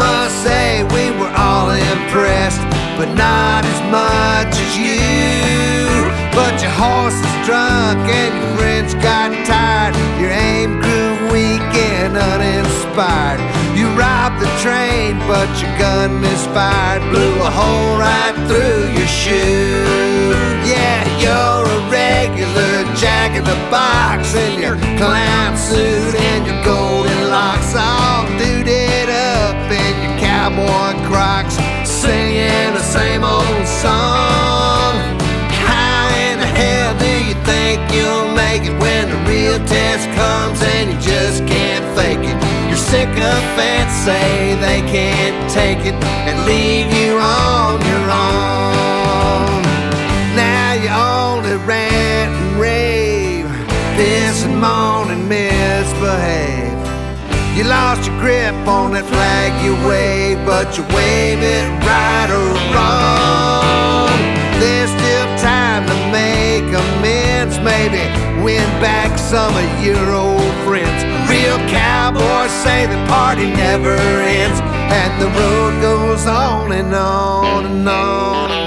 must say we were all impressed, but not as much as you. But your horse is drunk and your friends got tired. Your aim grew weak and uninspired. You robbed the train, but your gun misfired. Blew a hole right through your shoe. Yeah, you're a regular jack in the box in your clown suit and your golden locks all your cowboy crocs, singing the same old song. How in the hell do you think you'll make it when the real test comes and you just can't fake it? Your sycophants say they can't take it and leave you on your own. Now you only rant and rave, moan and misbehave. You lost your grip on that flag you wave, but you wave it right or wrong. There's still time to make amends, maybe win back some of your old friends. Real cowboys say the party never ends, and the road goes on and on and on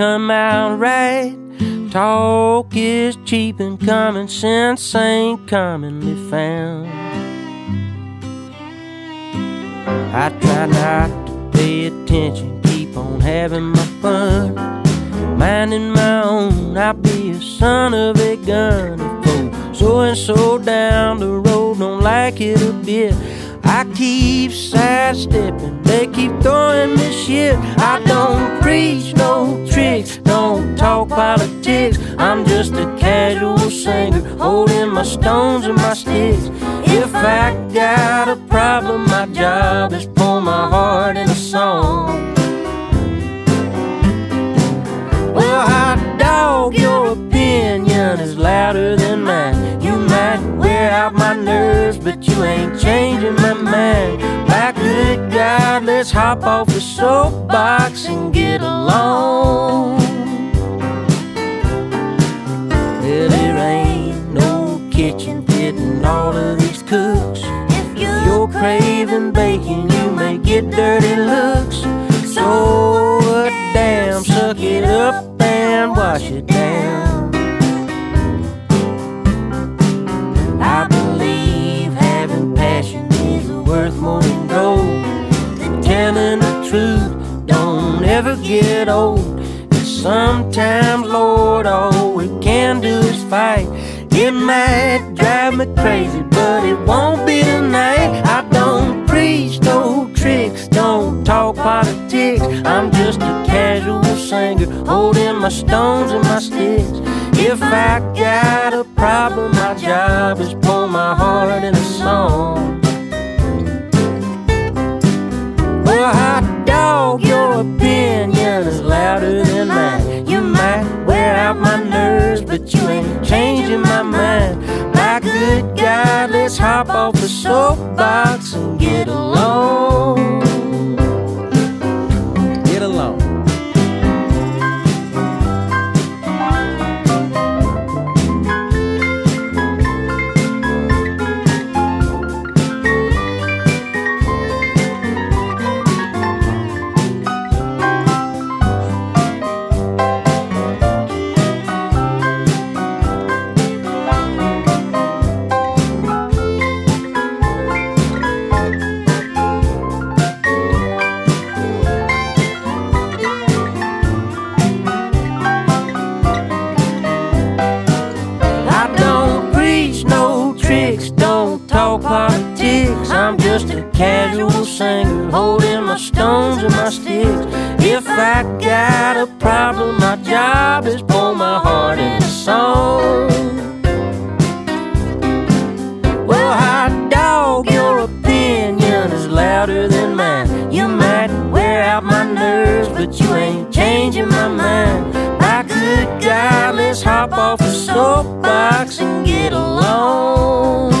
come out right. Talk is cheap and common sense ain't commonly found. I try not to pay attention, keep on having my fun. Minding my own, I'll be a son of a gun. If so and so down the road don't like it a bit. I keep sidestepping, they keep throwing me shit. I don't preach no tricks, don't talk politics. I'm just a casual singer, holding my stones and my sticks. If I got a problem, my job is pour my heart in a song. Well, hot dog, your opinion is louder than mine. You might wear out my nerves, but you ain't changing my mind. By good God, let's hop off the soapbox and get along. Well, there ain't no kitchen fitting all of these cooks. If you're craving bacon, you may get dirty looks. So what damn, suck it up and wash it down. Get old. And sometimes, Lord, all we can do is fight. It might drive me crazy, but it won't be tonight. I don't preach no tricks, don't talk politics. I'm just a casual singer, holding my stones and my sticks. If I got a problem, my job is pour my heart in a song. My good God, let's hop off the soapbox and get along. Singer, holding my stones and my sticks. If I got a problem, my job is pour my heart in a song. Well, hot dog, your opinion is louder than mine. You might wear out my nerves, but you ain't changing my mind. My good God, let's hop off the soapbox and get along.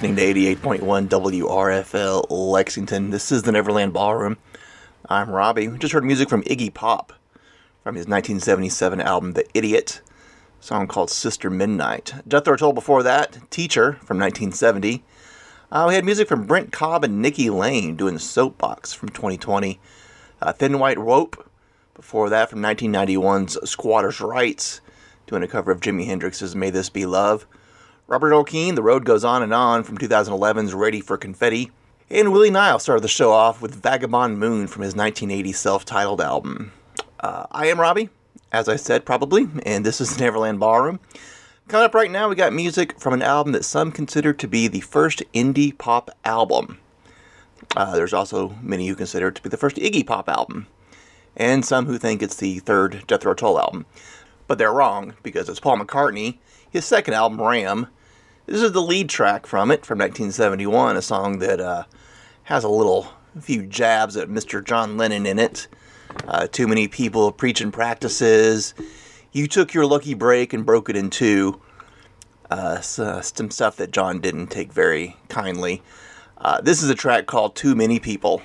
Listening to 88.1 WRFL Lexington. This is the Neverland Ballroom. I'm Robbie. We just heard music from Iggy Pop from his 1977 album The Idiot, song called Sister Midnight. Jethro Tull before that, Teacher from 1970. Uh, we had music from Brent Cobb and Nikki Lane doing Soapbox from 2020. Uh, Thin White Rope before that from 1991's Squatters' Rights doing a cover of Jimi Hendrix's May This Be Love. Robert Earl Keen, The Road Goes On and On from 2011's Ready for Confetti. And Willie Nile started the show off with Vagabond Moon from his 1980 self titled album. Uh, I am Robbie, as I said, probably, and this is the Neverland Ballroom. Coming up right now, we got music from an album that some consider to be the first indie pop album. Uh, there's also many who consider it to be the first Iggy Pop album, and some who think it's the third Jethro Tull album. But they're wrong, because it's Paul McCartney, his second album, Ram. This is the lead track from it, from 1971, a song that uh, has a little, a few jabs at Mr. John Lennon in it. Uh, too many people preaching practices. You took your lucky break and broke it in two. Uh, uh, some stuff that John didn't take very kindly. Uh, this is a track called Too Many People.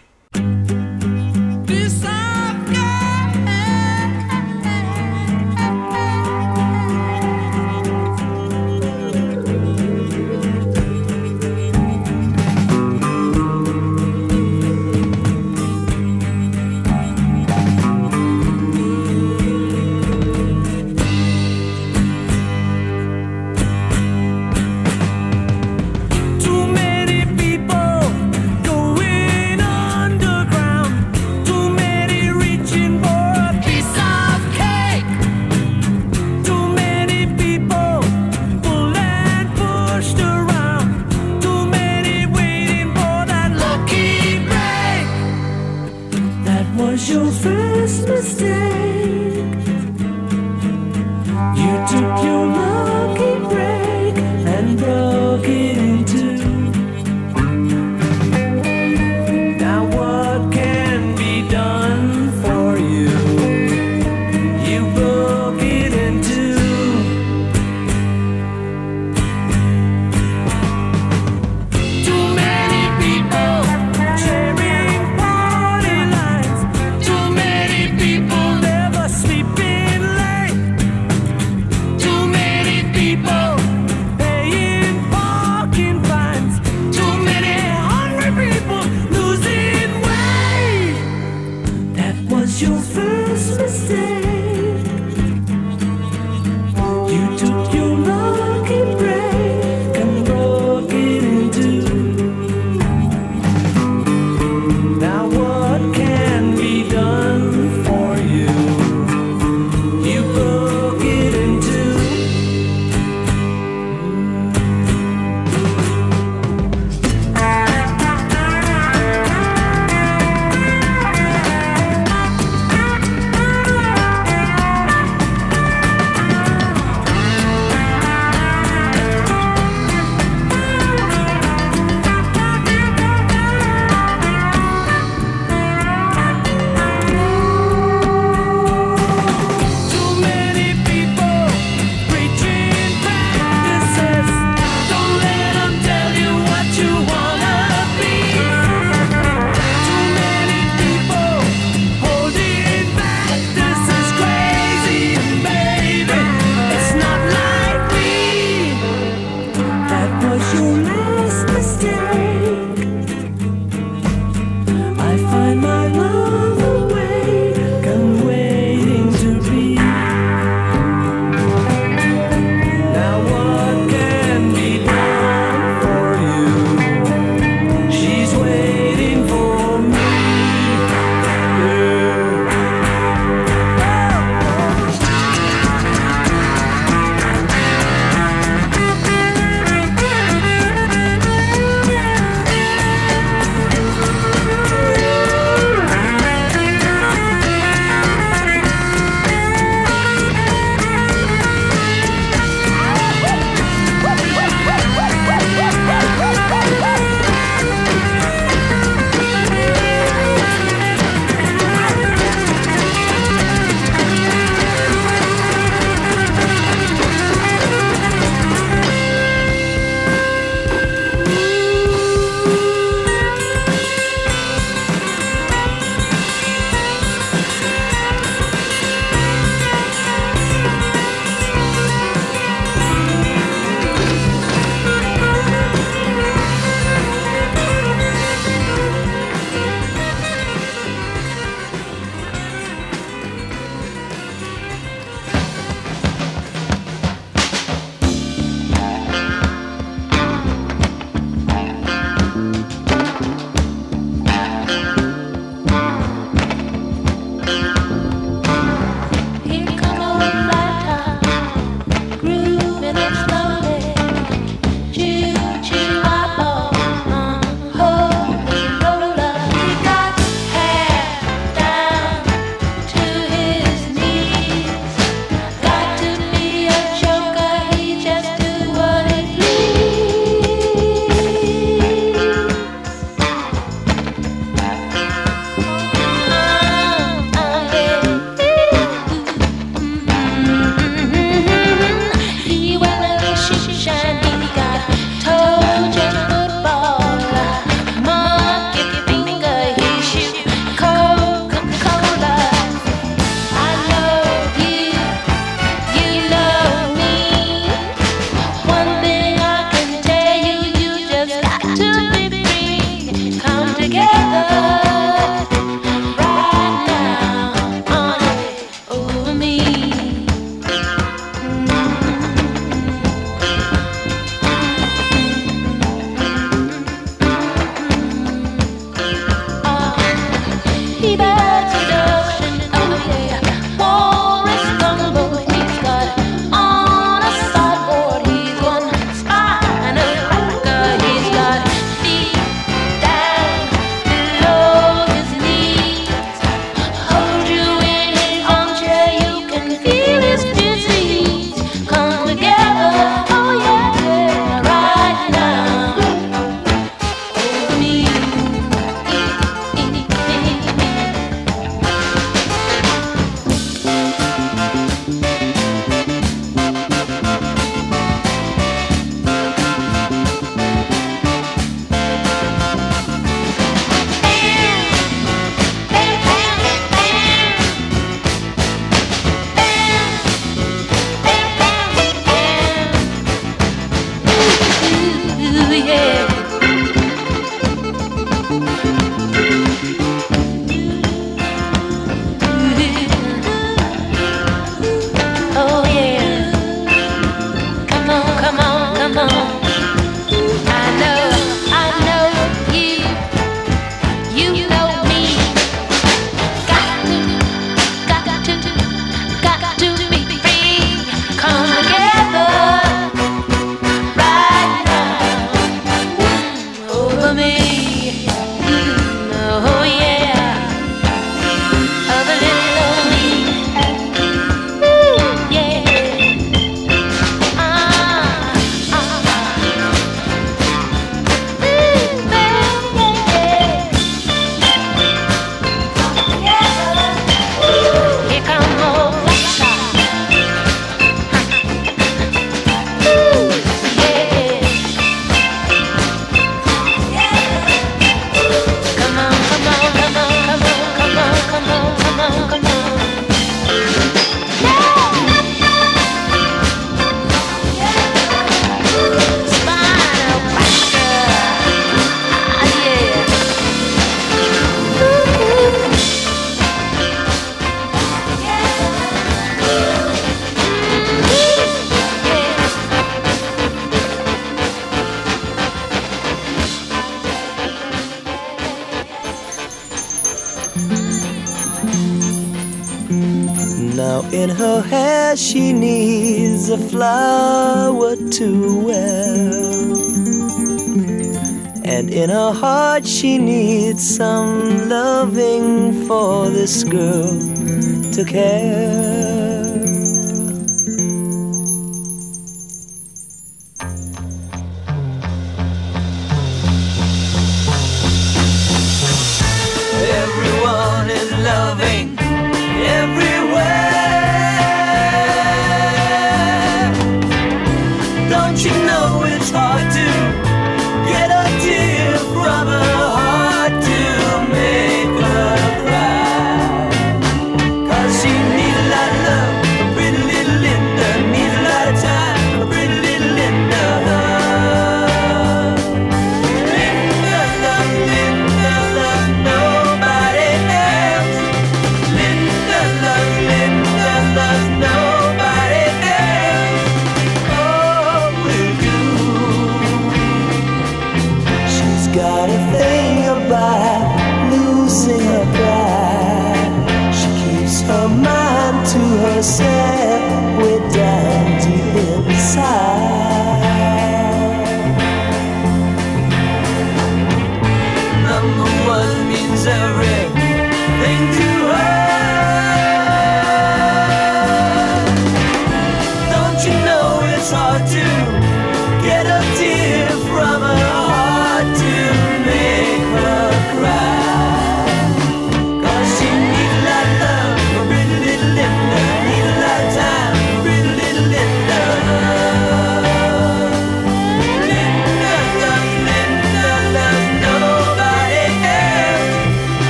flower to wear. And in her heart, she needs some loving for this girl to care.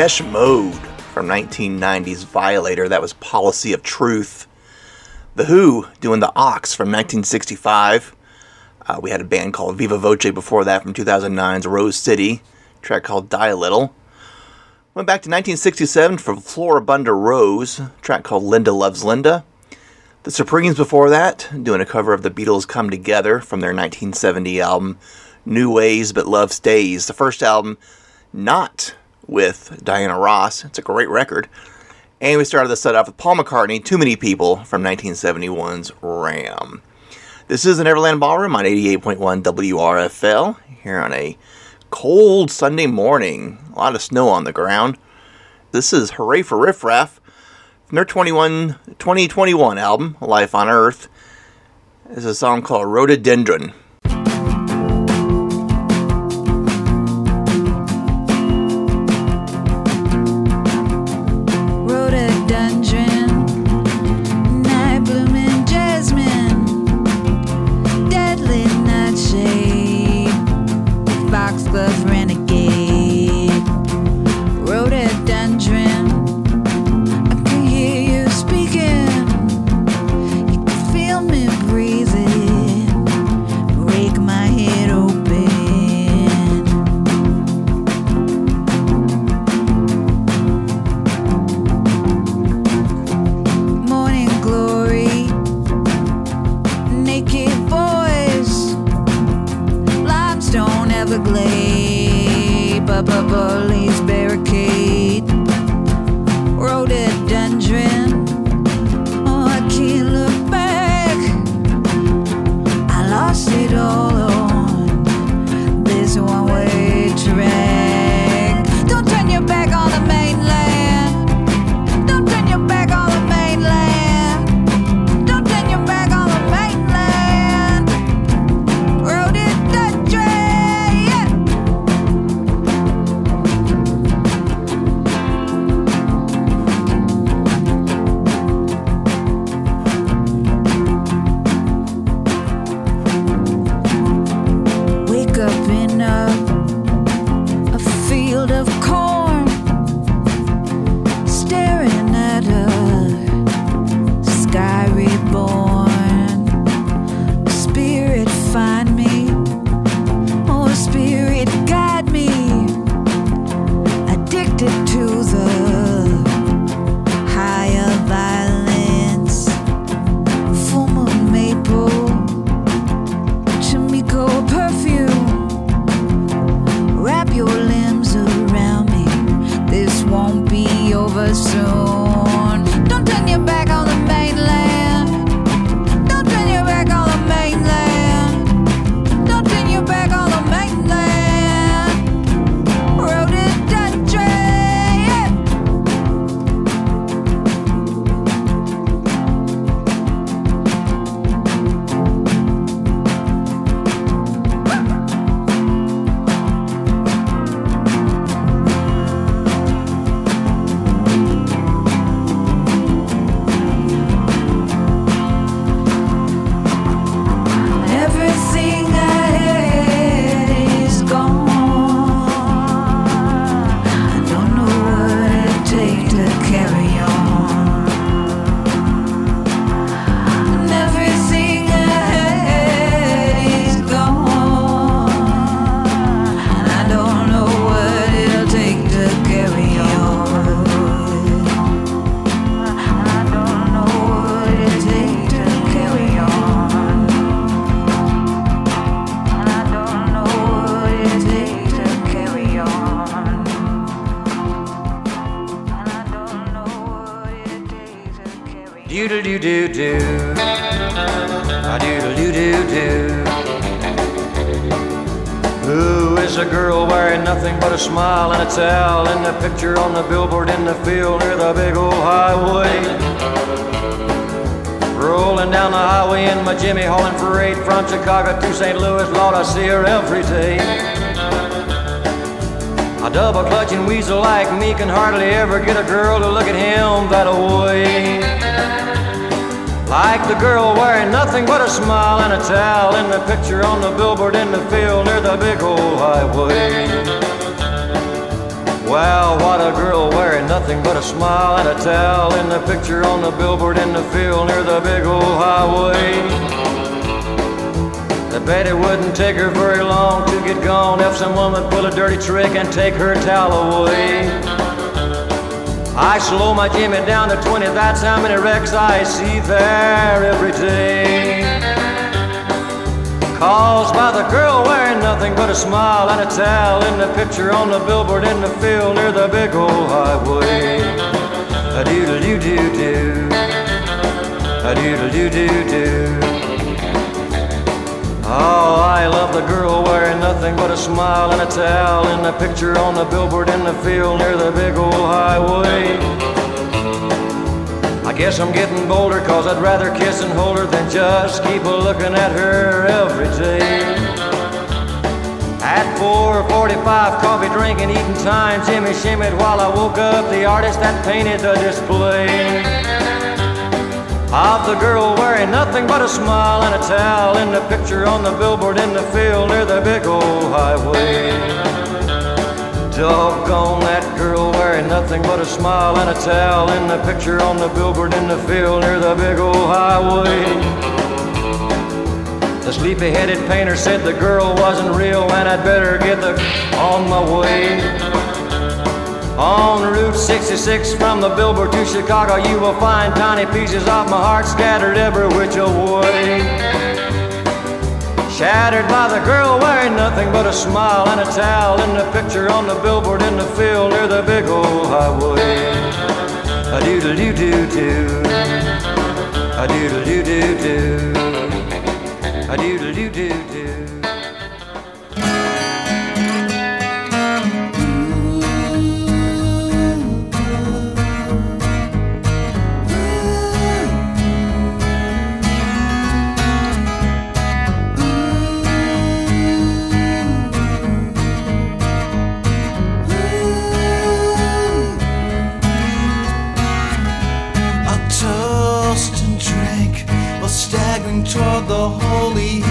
Depeche Mode from 1990's Violator. That was Policy of Truth. The Who doing The Ox from 1965. Uh, we had a band called Viva Voce before that from 2009's Rose City. track called Die a Little. Went back to 1967 for Floribunda Rose. track called Linda Loves Linda. The Supremes before that, doing a cover of the Beatles Come Together from their 1970 album New Ways But Love Stays. The first album not with Diana Ross. It's a great record. And we started the set off with Paul McCartney, Too Many People from 1971's Ram. This is the Neverland Ballroom on 88.1 WRFL here on a cold Sunday morning. A lot of snow on the ground. This is Hurray for Riff Raff from their 21, 2021 album, Life on Earth. There's a song called. Rhododendron, doo doo doo. A doodle doo doo doo. Who is a girl wearing nothing but a smile and a towel in the picture on the billboard in the field near the big old highway? Rolling down the highway in my Jimmy hauling freight from Chicago to St. Louis, Lord, I see her every day. A double clutching weasel like me can hardly ever get a girl to look at him that way. Like the girl wearing nothing but a smile and a towel in the picture on the billboard in the field near the big old highway. Wow, what a girl wearing nothing but a smile and a towel in the picture on the billboard in the field near the big old highway. I bet it wouldn't take her very long to get gone if someone would pull a dirty trick and take her towel away. I slow my Jimmy down to 20, that's how many wrecks I see there every day. Caused by the girl wearing nothing but a smile and a towel in the picture on the billboard in the field near the big old highway. A doodle doo doo doo. A doodle doo doo doo. Oh, I love the girl wearing nothing but a smile and a towel in the picture on the billboard in the field near the big old highway. I guess I'm getting bolder cause I'd rather kiss and hold her than just keep a looking at her every day. At 4.45, coffee drinking, eating time, Jimmy shimmied while I woke up the artist that painted the display of the girl wearing nothing but a smile and a towel in the picture on the billboard in the field near the big old highway. Doggone that girl wearing nothing but a smile and a towel in the picture on the billboard in the field near the big old highway. The sleepy headed painter said the girl wasn't real and I'd better get the on my way. On Route 66 from the billboard to Chicago, you will find tiny pieces of my heart scattered every which way. Shattered by the girl wearing nothing but a smile and a towel in the picture on the billboard in the field near the big old highway. A doodle doo doo doo. A doodle doo doo doo. A doodle doo doo holy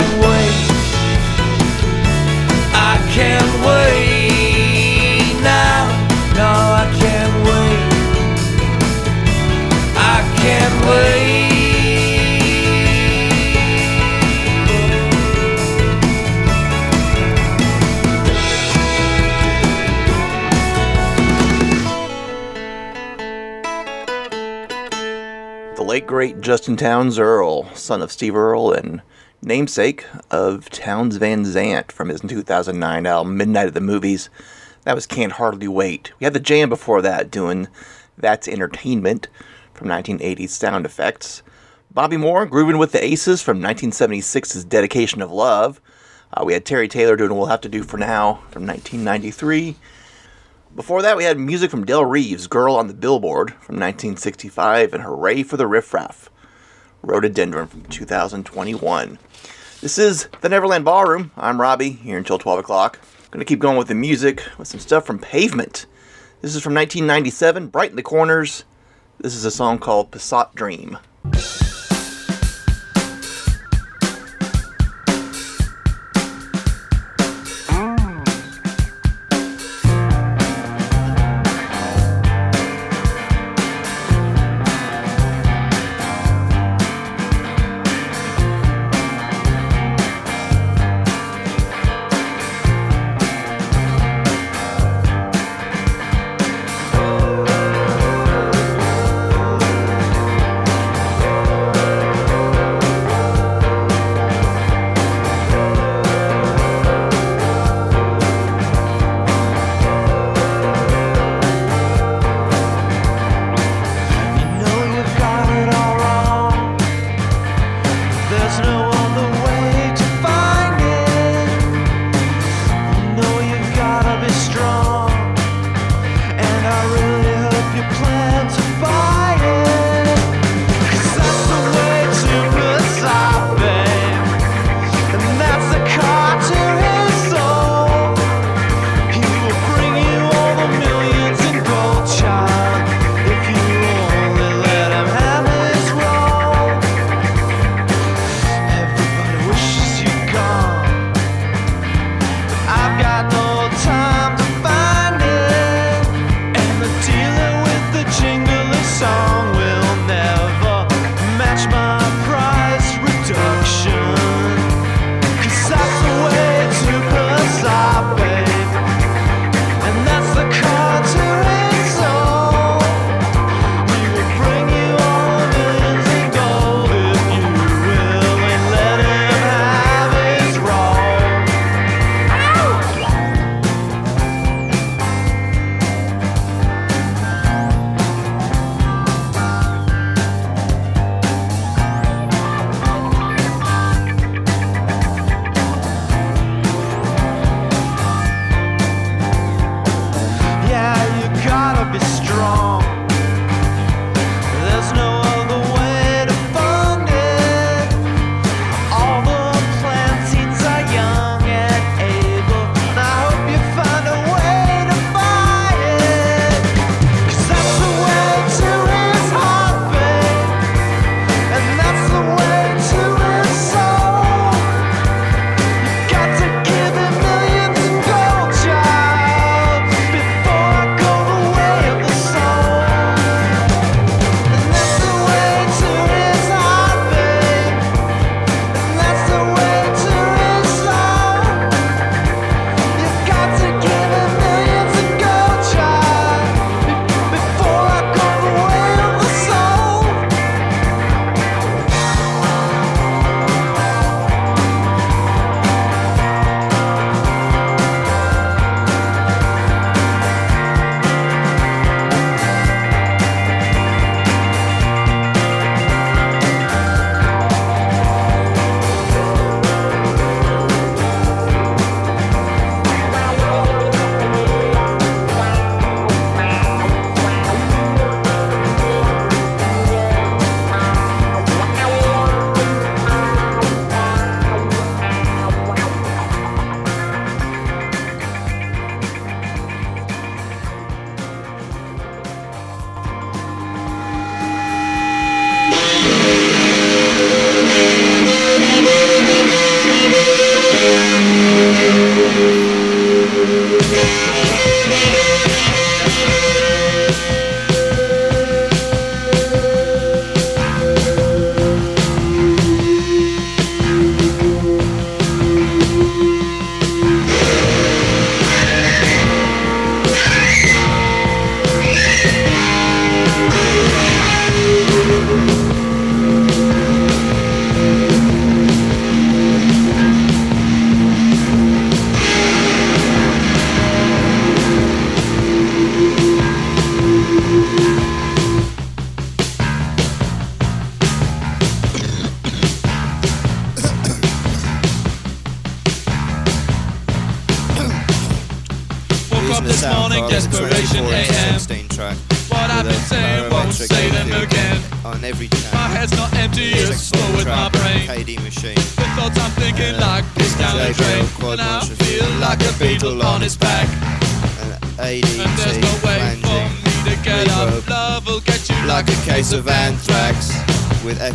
can't wait. I can't wait now. No, I can't wait. I can't wait. The late great Justin Townes Earle, son of Steve Earle and namesake of Townes Van Zandt from his 2009 album Midnight at the Movies. That was Can't Hardly Wait. We had the jam before that doing That's Entertainment from 1980's Sound Affects. Bobby Moore grooving with the Aces from 1976's Dedication of Love. Uh, we had Terry Taylor doing We'll Have to Do for Now from 1993. Before that, we had music from Del Reeves, Girl on the Billboard from 1965, and Hurray for the Riff Raff, Rhododendron from 2021. This is the Neverland Ballroom. I'm Robbie, here until 12 o'clock. I'm Gonna keep going with the music with some stuff from Pavement. This is from 1997, Brighten the Corners. This is a song called Passat Dream.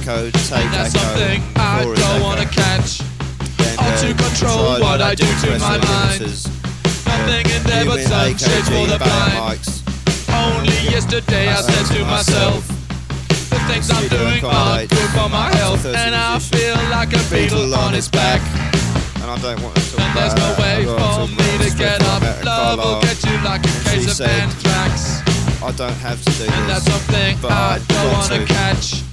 echo, take That's echo. something I don't echo. wanna catch. Then, Or to control what I do to my mind. Nothing in there but some shit for the blind. Only yesterday I said to myself. The things I'm doing aren't good for my health, and I feel like a beetle on its back. And I don't want to talk And there's no way for me to get up. Love will get you like a case of anthrax. I don't have to do and this. And that's something but I don't want to catch.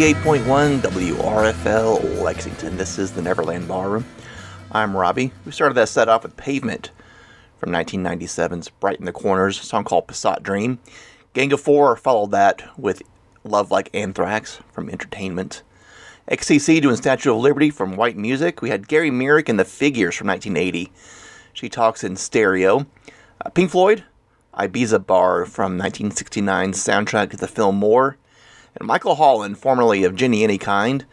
88.1 WRFL Lexington. This is the Neverland Ballroom. I'm Robbie. We started that set off with Pavement from 1997's Brighten the Corners, song called Passat Dream. Gang of Four followed that with Love Like Anthrax from Entertainment. XTC doing Statue of Liberty from White Music. We had Gary Myrick and the Figures from 1980. She Talks in Stereo. Uh, Pink Floyd, Ibiza Bar from 1969's soundtrack to the film More. And Michael Holland, formerly of Jennyanykind,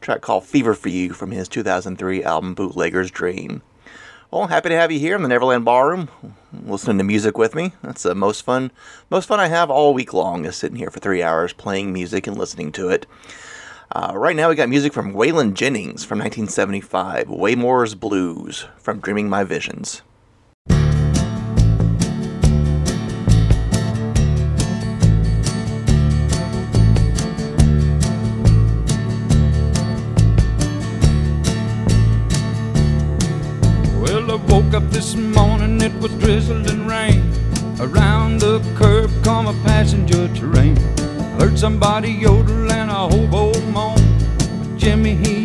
track called Fever for You from his 2003 album Bootlegger's Dream. Well, happy to have you here in the Neverland Ballroom, listening to music with me. That's the most fun, most fun I have all week long is sitting here for three hours playing music and listening to it. Uh, right now, we got music from Waylon Jennings from 1975, Waymore's Blues from Dreaming My Visions. This morning, it was drizzling rain. Around the curb come a passenger train. Heard somebody yodel and a hobo moan. Jimmy, he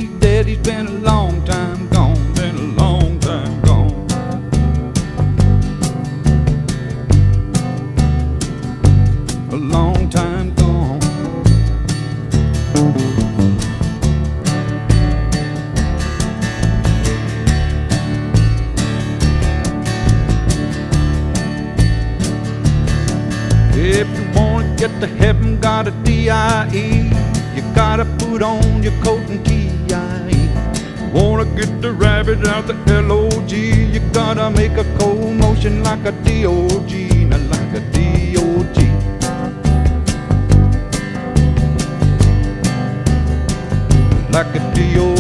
get to heaven, got a D.I.E. You gotta put on your coat and T.I.E. Wanna get the rabbit out the L.O.G. You gotta make a cold motion like a D.O.G. Not like a D.O.G. Like a D.O.G.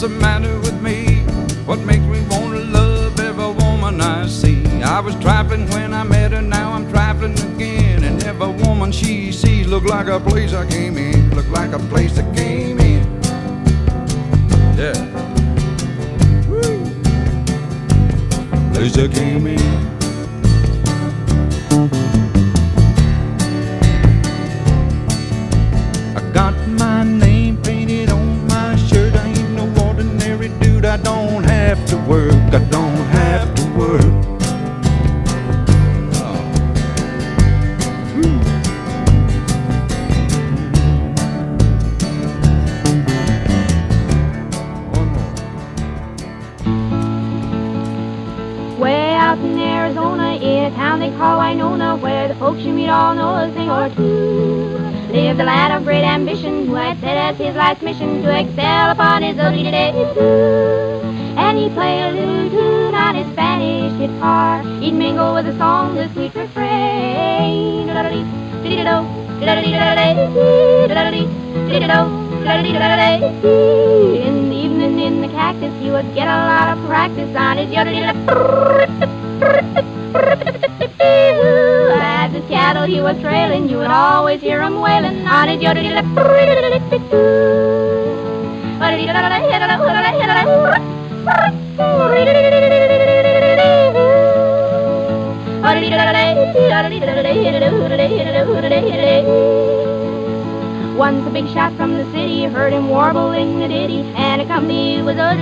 what's the matter with me? What makes me wanna love every woman I see? I was trifling when I met her, now I'm trifling again. And every woman she sees look like a place I came in, look like a place I came in. Yeah. Woo. Place I came in. I don't have to work. Way out in Arizona, in a town they call Winona, where the folks you meet all know a thing or two. Lived a lad of great ambition, who had set as his life's mission to excel upon his ability today And In the evening in the cactus, he would get a lot of practice on his yodel. As his cattle he was trailing, you would always hear him wailing on his yodel. heard him warbling the ditty, and accompanied with a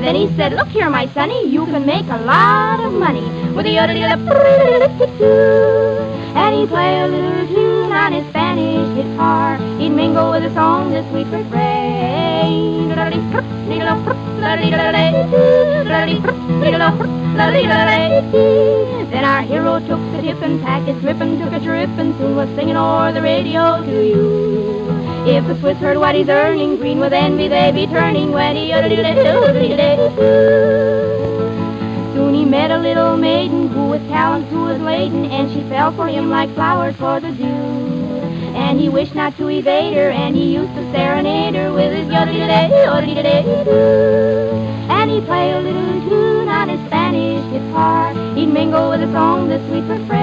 Then he said, Look here, my sonny, you can make a lot of money with a And he'd play a little tune on his Spanish guitar. He'd mingle with the song the sweet refrain. Then our hero took the tip and packed his grip and took a trip and soon was singing o'er the radio to you. If the Swiss heard what he's earning, green with envy they be turning when he Soon he met a little maiden who with talents who was laden, and she fell for him like flowers for the dew. And he wished not to evade her, and he used to serenade her with his yodel-dee-day-doo. And he played a little tune on his Spanish guitar. He'd mingle with the song the sweet refrain.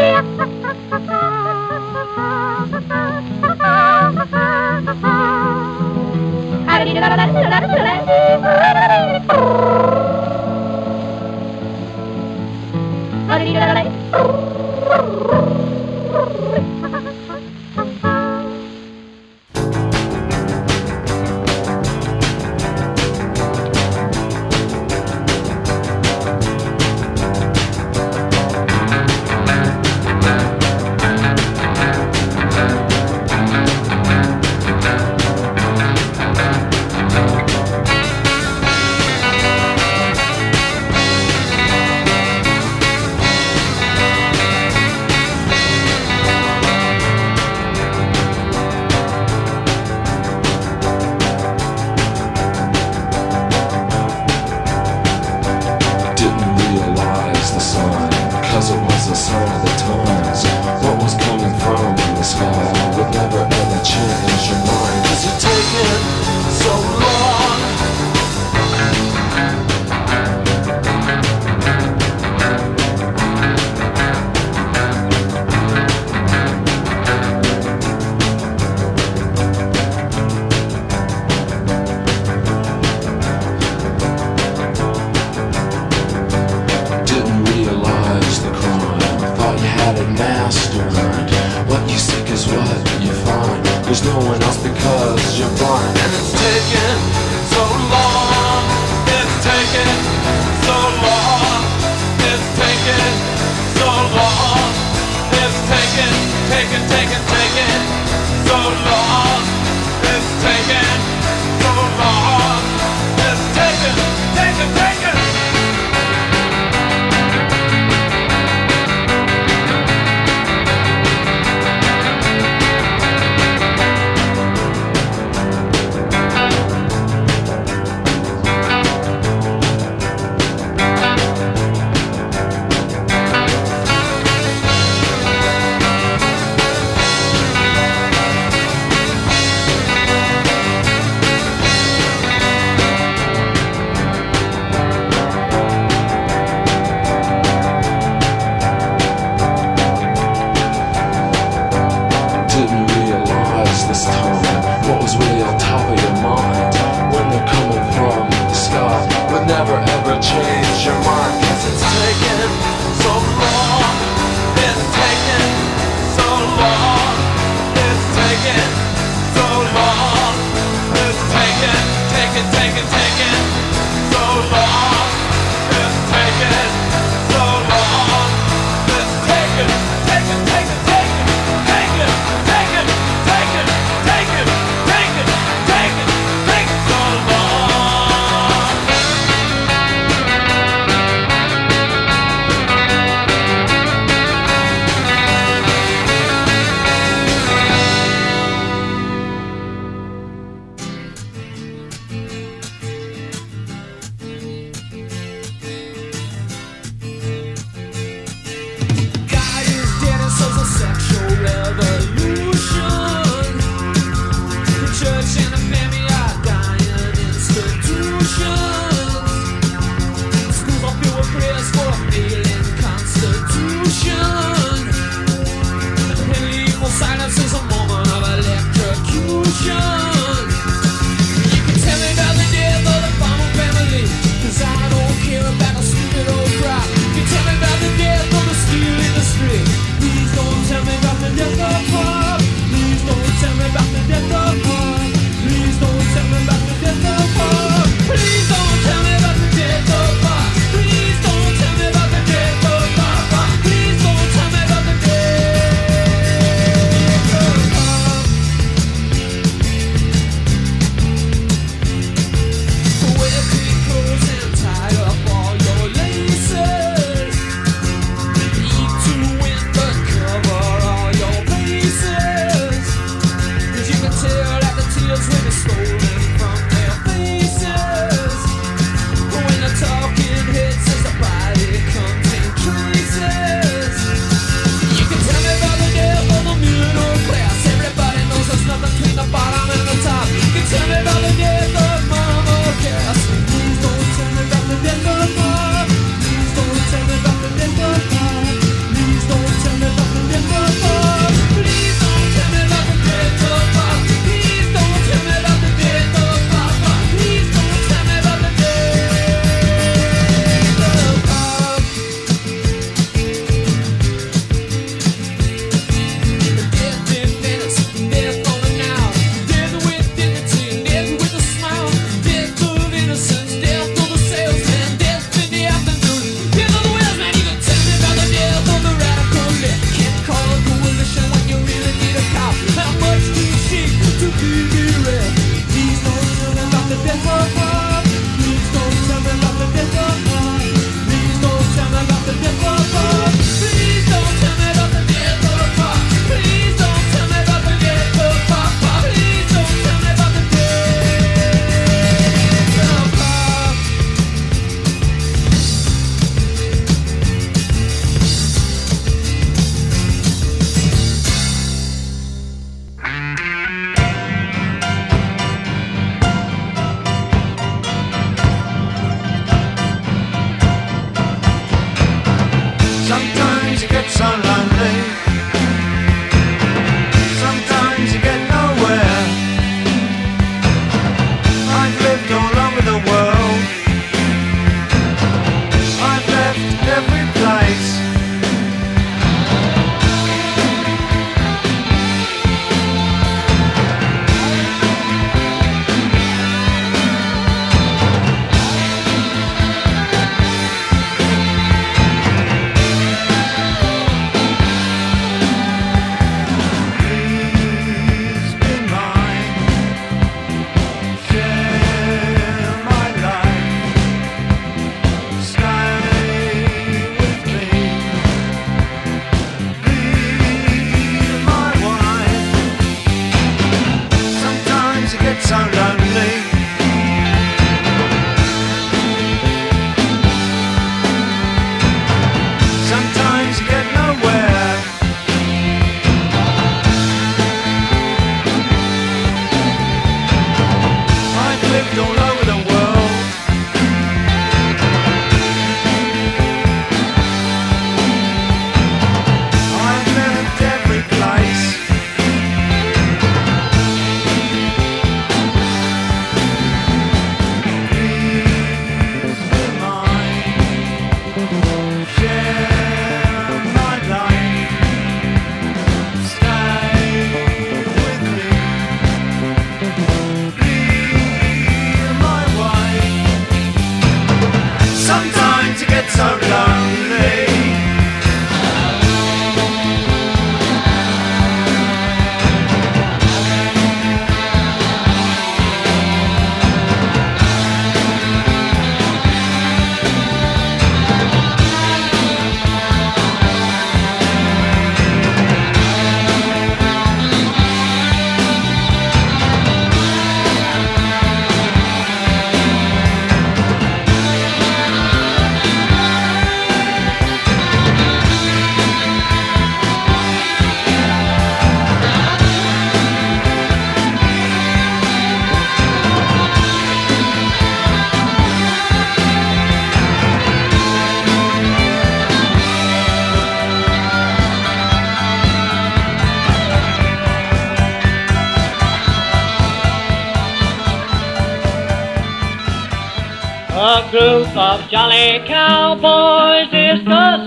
cowboys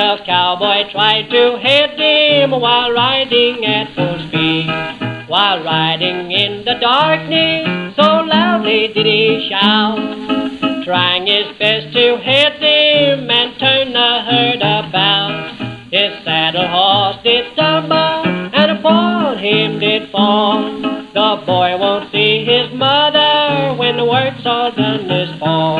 The cowboy tried to hit him while riding at full speed. While riding in the darkness, so loudly did he shout, trying his best to head them and turn the herd about. His saddle horse did stumble and upon him did fall. The boy won't see his mother when the work's all done this fall.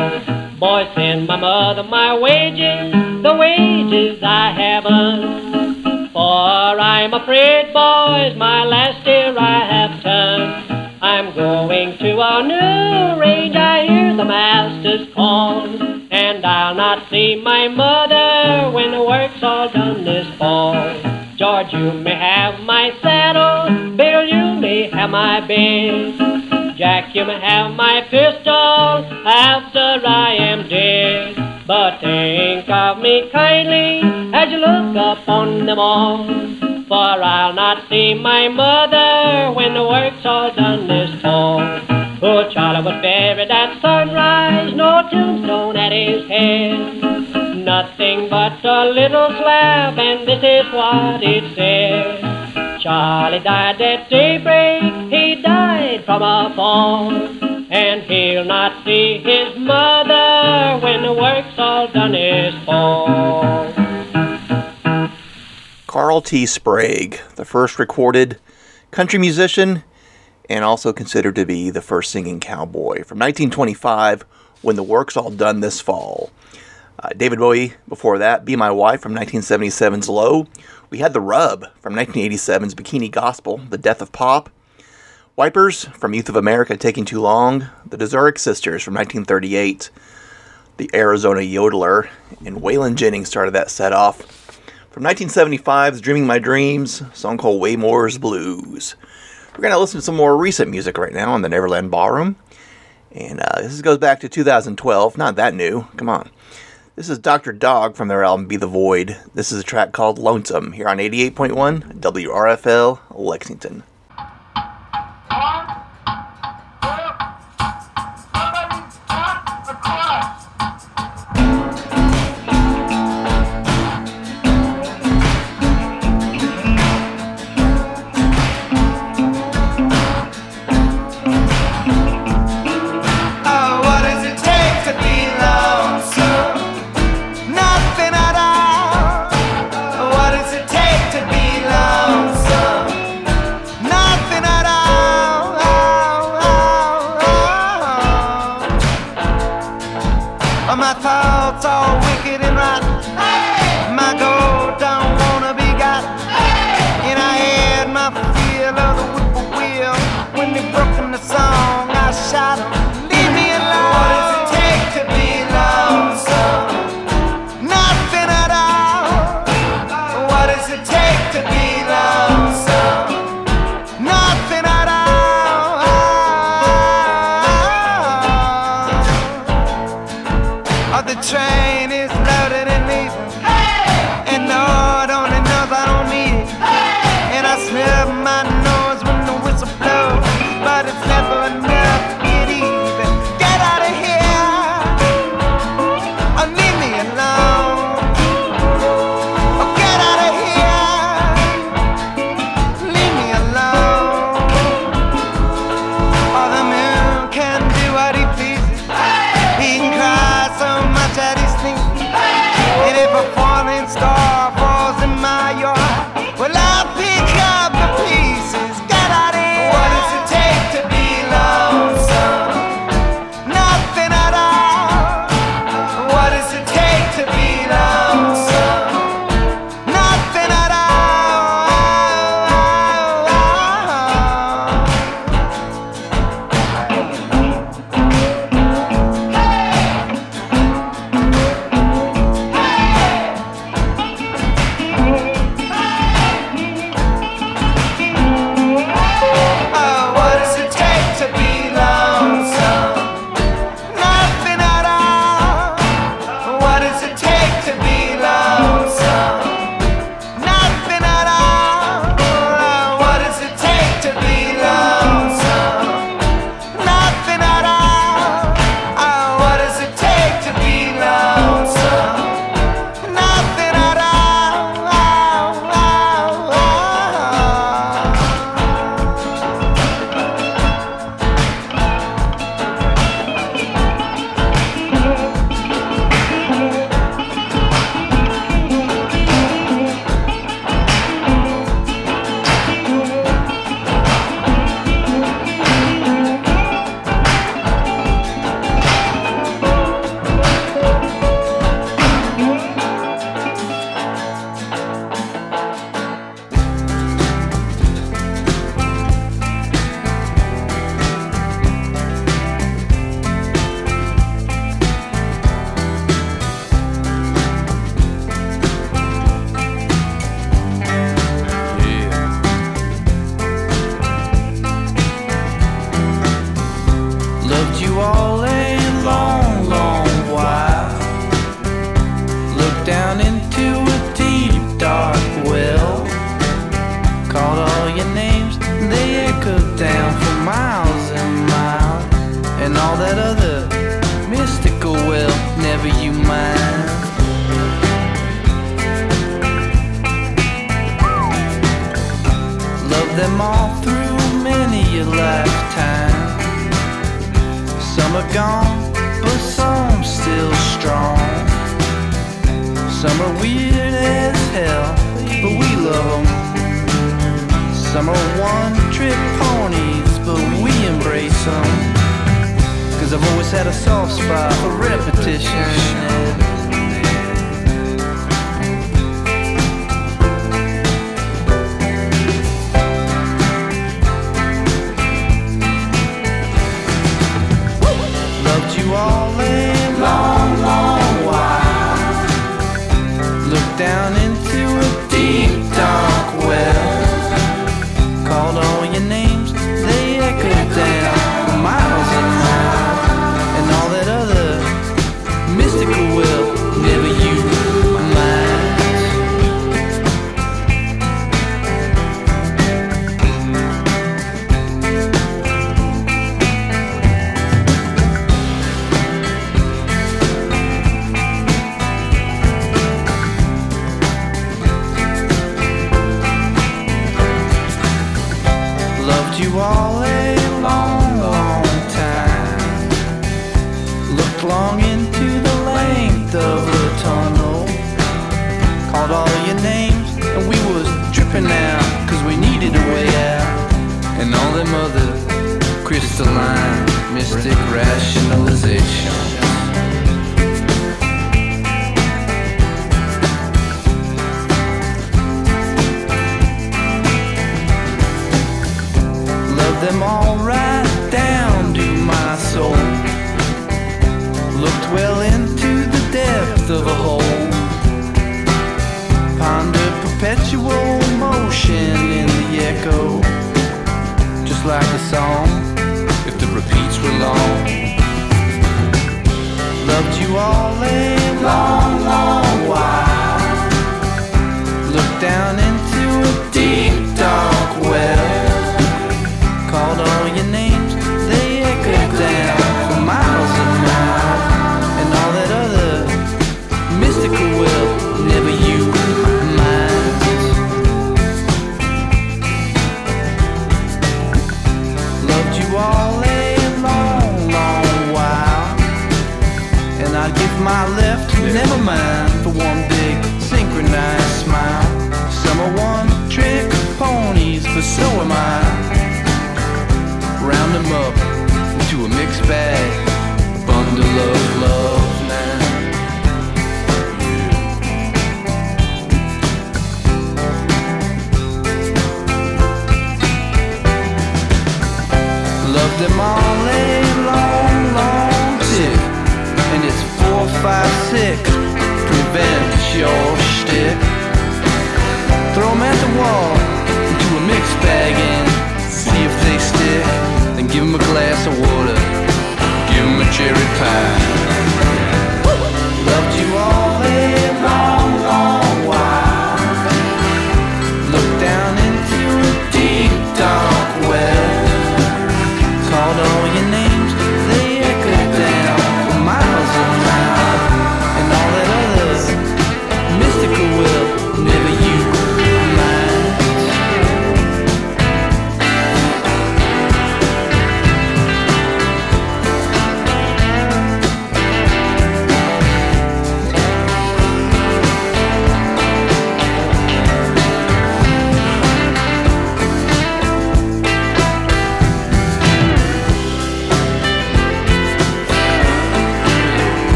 Boy, send my mother my wages, the wages I have earned. For I'm afraid, boys, my last year I have turned. I'm going to a new range, I hear the master's call. And I'll not see my mother when the work's all done this fall. George, you may have my saddle, Bill, you may have my bed. Jack, you may have my pistol after I am dead. But think of me kindly as you look upon them all. For I'll not see my mother when the work's all done this fall. Oh, Charlie was buried at sunrise, no tombstone at his head. Nothing but a little slab, and this is what it said. Charlie died at daybreak, he died from a fall. And he'll not see his mother when the work's all done this fall. Carl T. Sprague, the first recorded country musician and also considered to be the first singing cowboy from 1925 when the work's all done this fall. Uh, David Bowie, before that, Be My Wife from 1977's Low. We had The Rub from 1987's Bikini Gospel, The Death of Pop. Wipers from Youth of America, Taking Too Long. The Desert Sisters from 1938. The Arizona Yodeler. And Waylon Jennings started that set off. From 1975's Dreaming My Dreams, song called Waymore's Blues. We're going to listen to some more recent music right now on the Neverland Ballroom. And uh, this goes back to 2012, not that new, come on. This is Dr. Dog from their album Be the Void. This is a track called Lonesome here on 88.1 WRFL Lexington. Oh,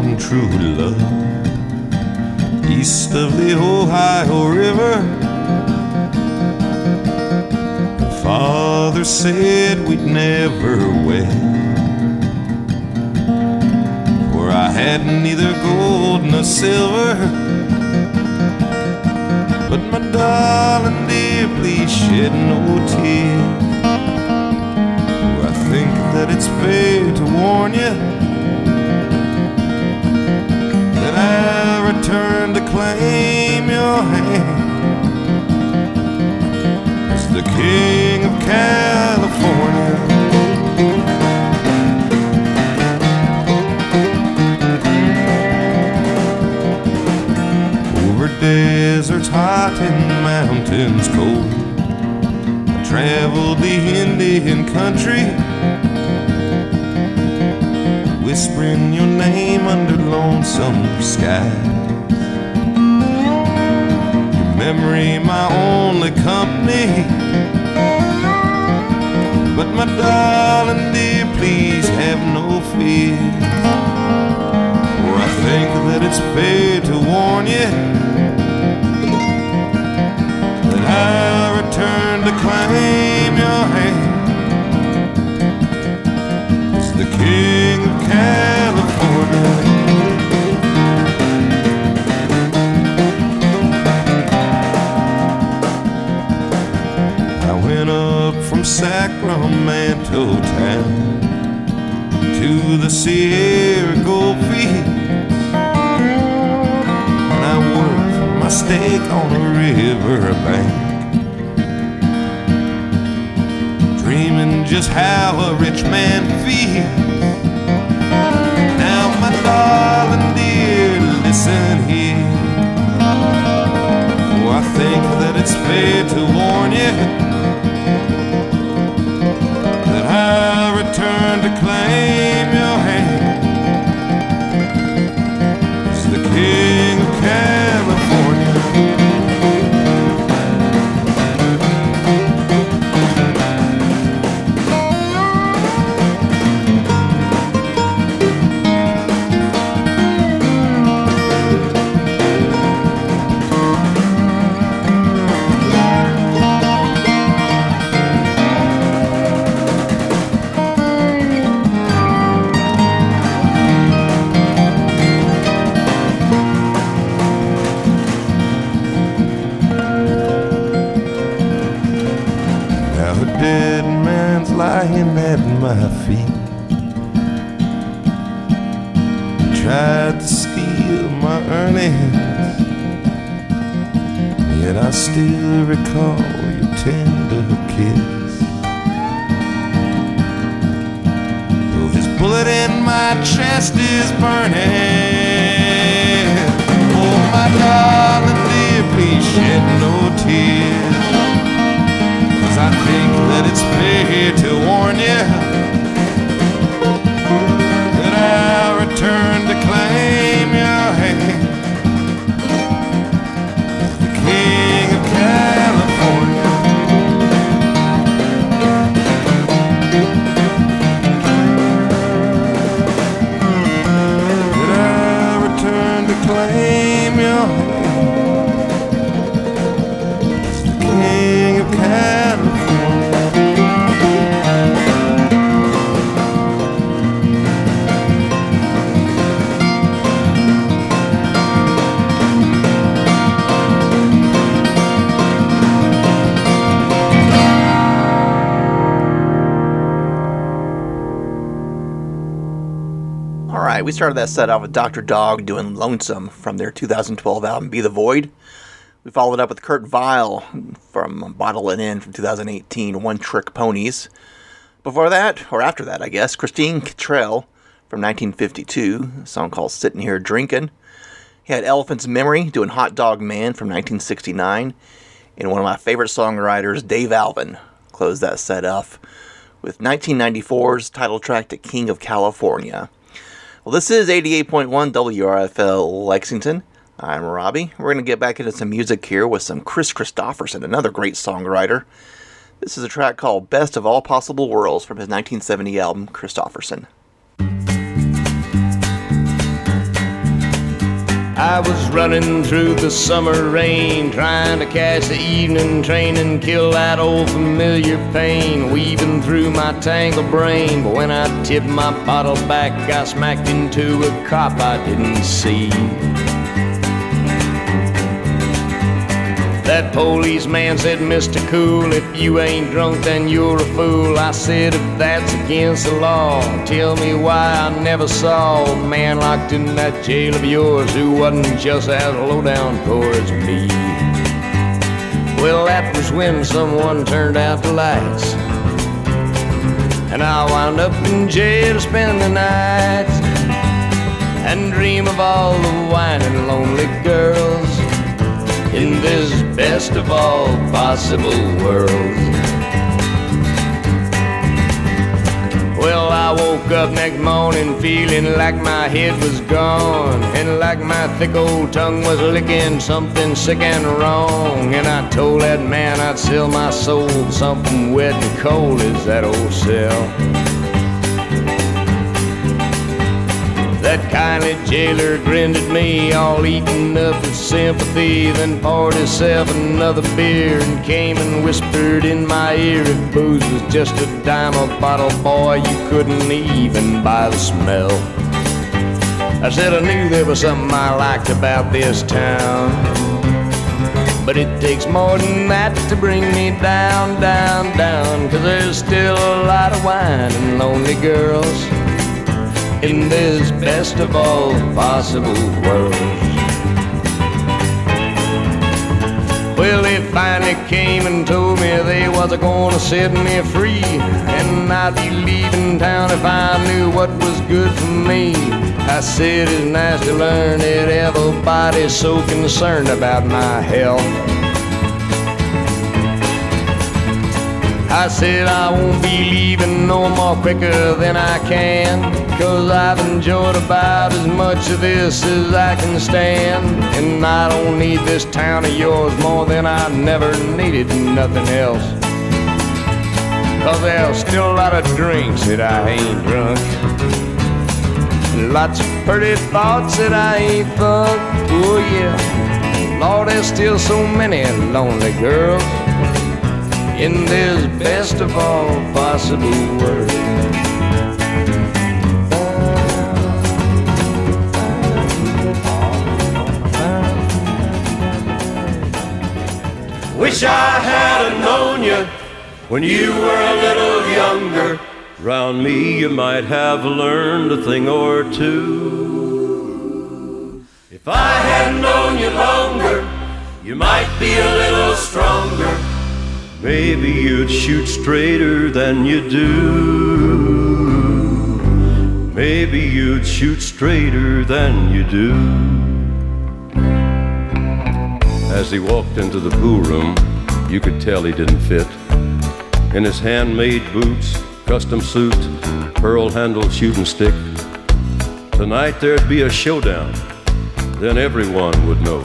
one true love east of the Ohio River. Father said we'd never wed. For I had neither gold nor silver. But my darling dear, please shed no claim your hand as the king of California. Over deserts hot and mountains cold, I traveled the Indian country whispering your name under lonesome skies. Memory, my only company. But my darling dear, please have no fear. For I think that it's fair to warn you that I'll return to claim your hand as the king of California. Sacramento town to the Sierra Gold Fields. And I worked my stake on a river bank. Dreaming just how a rich man feels. Now, my darling dear, listen here. For I think that it's fair to warn you I'll return to claim your started that set off with Dr. Dog doing Lonesome from their 2012 album Be the Void. We followed up with Kurt Vile from Bottle It In from 2018, One Trick Ponies. Before that, or after that, I guess, Christine Kittrell from 1952, a song called Sitting Here Drinking. He had Elephant's Memory doing Hot Dog Man from 1969. And one of my favorite songwriters, Dave Alvin, closed that set off with 1994's title track to King of California. Well, this is 88.1 WRFL Lexington. I'm Robbie. We're going to get back into some music here with some Kris Kristofferson, another great songwriter. This is a track called Best of All Possible Worlds from his 1970 album, Kristofferson. I was running through the summer rain, trying to catch the evening train and kill that old familiar pain, weaving through my tangled brain. But when I tipped my bottle back, I smacked into a cop I didn't see. That policeman said, Mr. Cool, if you ain't drunk, then you're a fool. I said, if that's against the law, tell me why I never saw a man locked in that jail of yours who wasn't just as low down poor as me. Well, that was when someone turned out the lights. And I wound up in jail to spend the night and dream of all the whining lonely girls in this best of all possible worlds. Well, I woke up next morning feeling like my head was gone and like my thick old tongue was licking something sick and wrong. And I told that man I'd sell my soul something wet and cold as that old cell. That kindly jailer grinned at me, all eaten up with sympathy, then poured himself another beer and came and whispered in my ear if booze was just a dime a bottle, boy, you couldn't even buy the smell. I said I knew there was something I liked about this town. But it takes more than that to bring me down, down, down. Cause there's still a lot of wine and lonely girls in this best of all possible worlds. Well, they finally came and told me they was gonna set me free, and I'd be leaving town if I knew what was good for me. I said it's nice to learn that everybody's so concerned about my health. I said I won't be leaving no more quicker than I can. Cause I've enjoyed about as much of this as I can stand. And I don't need this town of yours more than I never needed nothing else. Cause there's still a lot of drinks that I ain't drunk. Lots of pretty thoughts that I ain't thunk. Oh yeah. Lord, there's still so many lonely girls in this best of all possible worlds. Wish I had known you when you were a little younger. Round me, you might have learned a thing or two. If I had known you longer, you might be a little stronger. Maybe you'd shoot straighter than you do. Maybe you'd shoot straighter than you do. As he walked into the pool room, you could tell he didn't fit. In his handmade boots, custom suit, pearl handled shooting stick. Tonight there'd be a showdown. Then everyone would know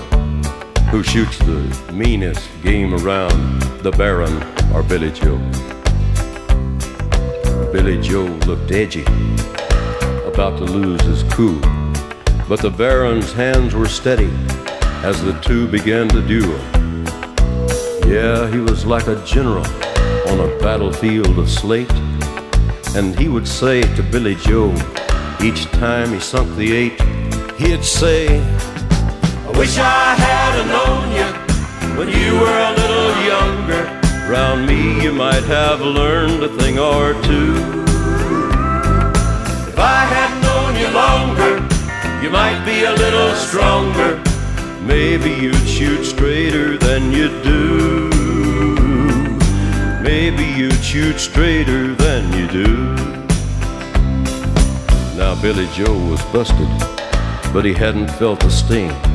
who shoots the meanest game around, the Baron or Billy Joe. Billy Joe looked edgy, about to lose his cool, but the Baron's hands were steady as the two began to duel. Yeah, he was like a general on a battlefield of slate, and he would say to Billy Joe each time he sunk the eight, he'd say, wish I had known you when you were a little younger. Round me, you might have learned a thing or two. If I had known you longer, you might be a little stronger. Maybe you'd shoot straighter than you do. Maybe you'd shoot straighter than you do. Now, Billy Joe was busted, but he hadn't felt the sting.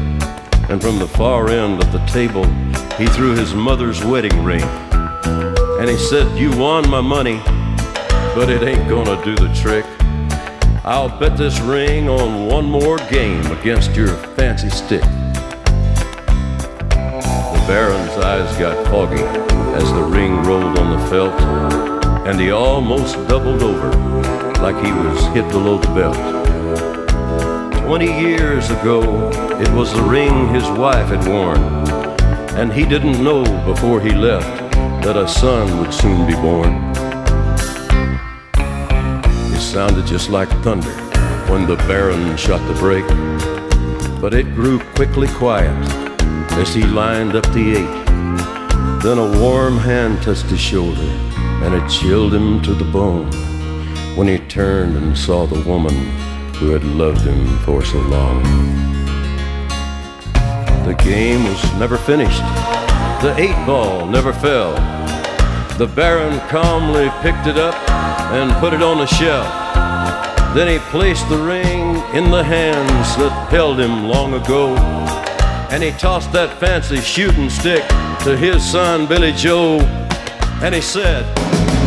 And from the far end of the table, he threw his mother's wedding ring. And he said, You won my money, but it ain't gonna do the trick. I'll bet this ring on one more game against your fancy stick. The Baron's eyes got foggy as the ring rolled on the felt, and he almost doubled over like he was hit below the belt. Twenty years ago, it was the ring his wife had worn. And he didn't know before he left that a son would soon be born. It sounded just like thunder when the Baron shot the break. But it grew quickly quiet as he lined up the eight. Then a warm hand touched his shoulder, and it chilled him to the bone when he turned and saw the woman who had loved him for so long. The game was never finished. The eight ball never fell. The Baron calmly picked it up and put it on the shelf. Then he placed the ring in the hands that held him long ago. And he tossed that fancy shooting stick to his son Billy Joe. And he said,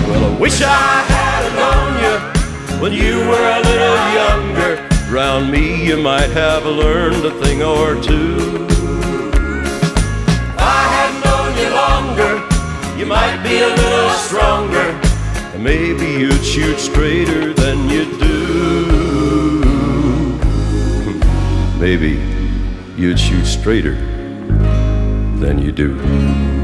Well, I wish I had known you when you were a little younger. Round me, you might have learned a thing or two. I had known you longer, you might be a little stronger. And maybe you'd shoot straighter than you do. maybe you'd shoot straighter than you do.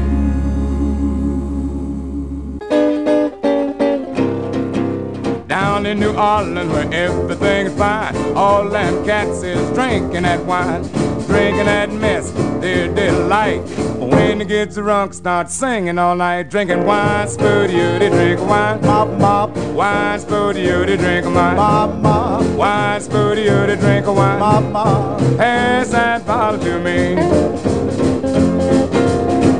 In New Orleans where everything's fine, all them cats is drinking that wine, drinking that mess, their delight. When he gets drunk, start singing all night, drinking wine, spooty, they drink wine, mop mop, wine, spooty, they drink wine, mop mop, wine, spooty, they drink wine, mop mop. Pass that bottle to me.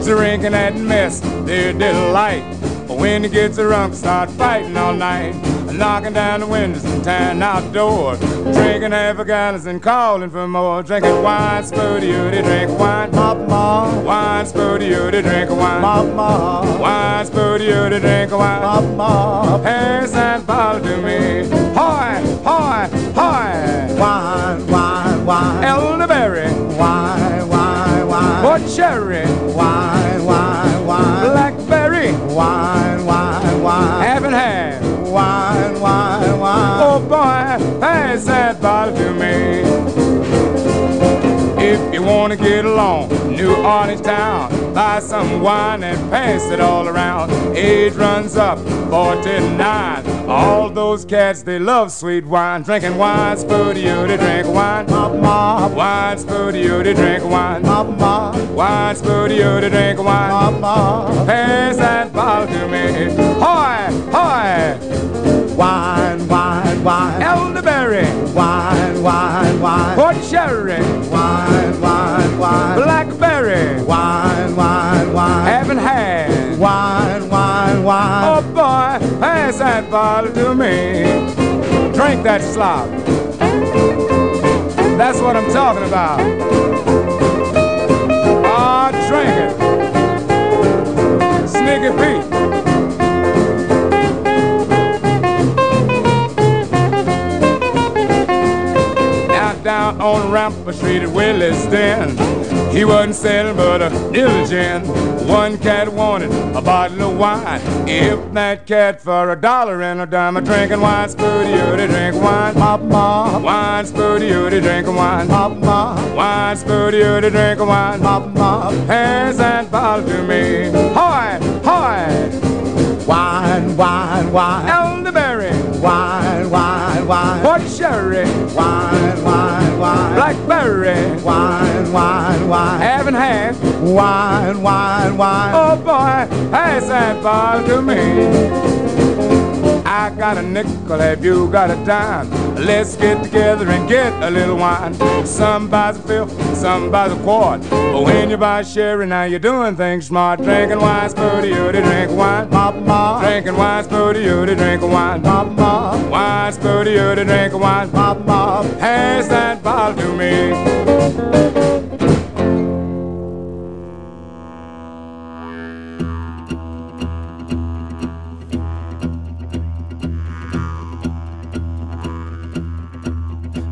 Drinking that mess, their delight. When he gets drunk, start fighting all night, knocking down the windows and tearing out doors, drinking half a gallons and calling for more, drinking wine, spooty, they drink wine, mop mop, wine, spooty, they drink wine, mop mop, wine, spooty, they drink wine, mop mop. Pass that bottle to me, hoy, hoy, hoy, wine, wine, wine, elderberry, wine, wine, wine, what cherry, Wanna get along, New Orleans town, buy some wine and pass it all around. Age runs up, 49. All those cats, they love sweet wine. Drinking wine's for you, they drink wine. Mop, mop. Wine's for you, they drink wine. Mop, mop. Wine's for you, they drink wine. Mop, mop. Pass that bottle to me. Hoy, hoy. Wine, wine, wine. Elderberry. Wine, wine, wine. Port cherry. Wine, wine, wine. Blackberry. Wine, wine, wine. Haven't had. Wine, wine, wine. Oh boy, pass that bottle to me. Drink that slop. That's what I'm talking about. Ah, drink it. Sneaky Pete. Down on Rampart Street at Willie's Den. He wasn't selling but a diligent. One cat wanted a bottle of wine. If that cat for a dollar and a dime, a drinking wine, spooty, they drink wine. Mop, mop. Wine, spooty, they drink wine. Mop, mop. Wine, spooty, they drink wine. Mop, mop. Pass that bottle to me. Hoy, hoy. Wine, wine, wine. Elderberry. Wine, wine, wine. Port cherry. Wine, wine, wine. Blackberry. Wine, wine, wine. Haven't had. Wine, wine, wine. Oh boy, pass that bottle to me. I got a nickel, have you got a dime? Let's get together and get a little wine. Some buys a fifth, some buys a quart. But when you buy sherry, now you're doing things smart. Drinking wine, spooty, you to drink wine. Mop, mop. Drinking wine, spooty, you to drink wine. Mop, mop. Wine, spooty, you to drink wine. Mop, mop. Pass that bottle to me.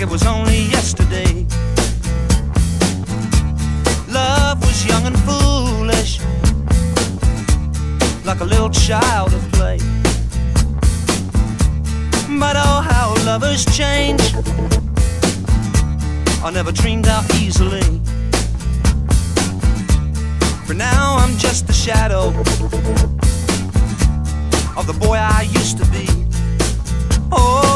like it was only yesterday. Love was young and foolish, like a little child at play. But oh, how lovers change. I never dreamed out easily. For now, I'm just a shadow of the boy I used to be. Oh,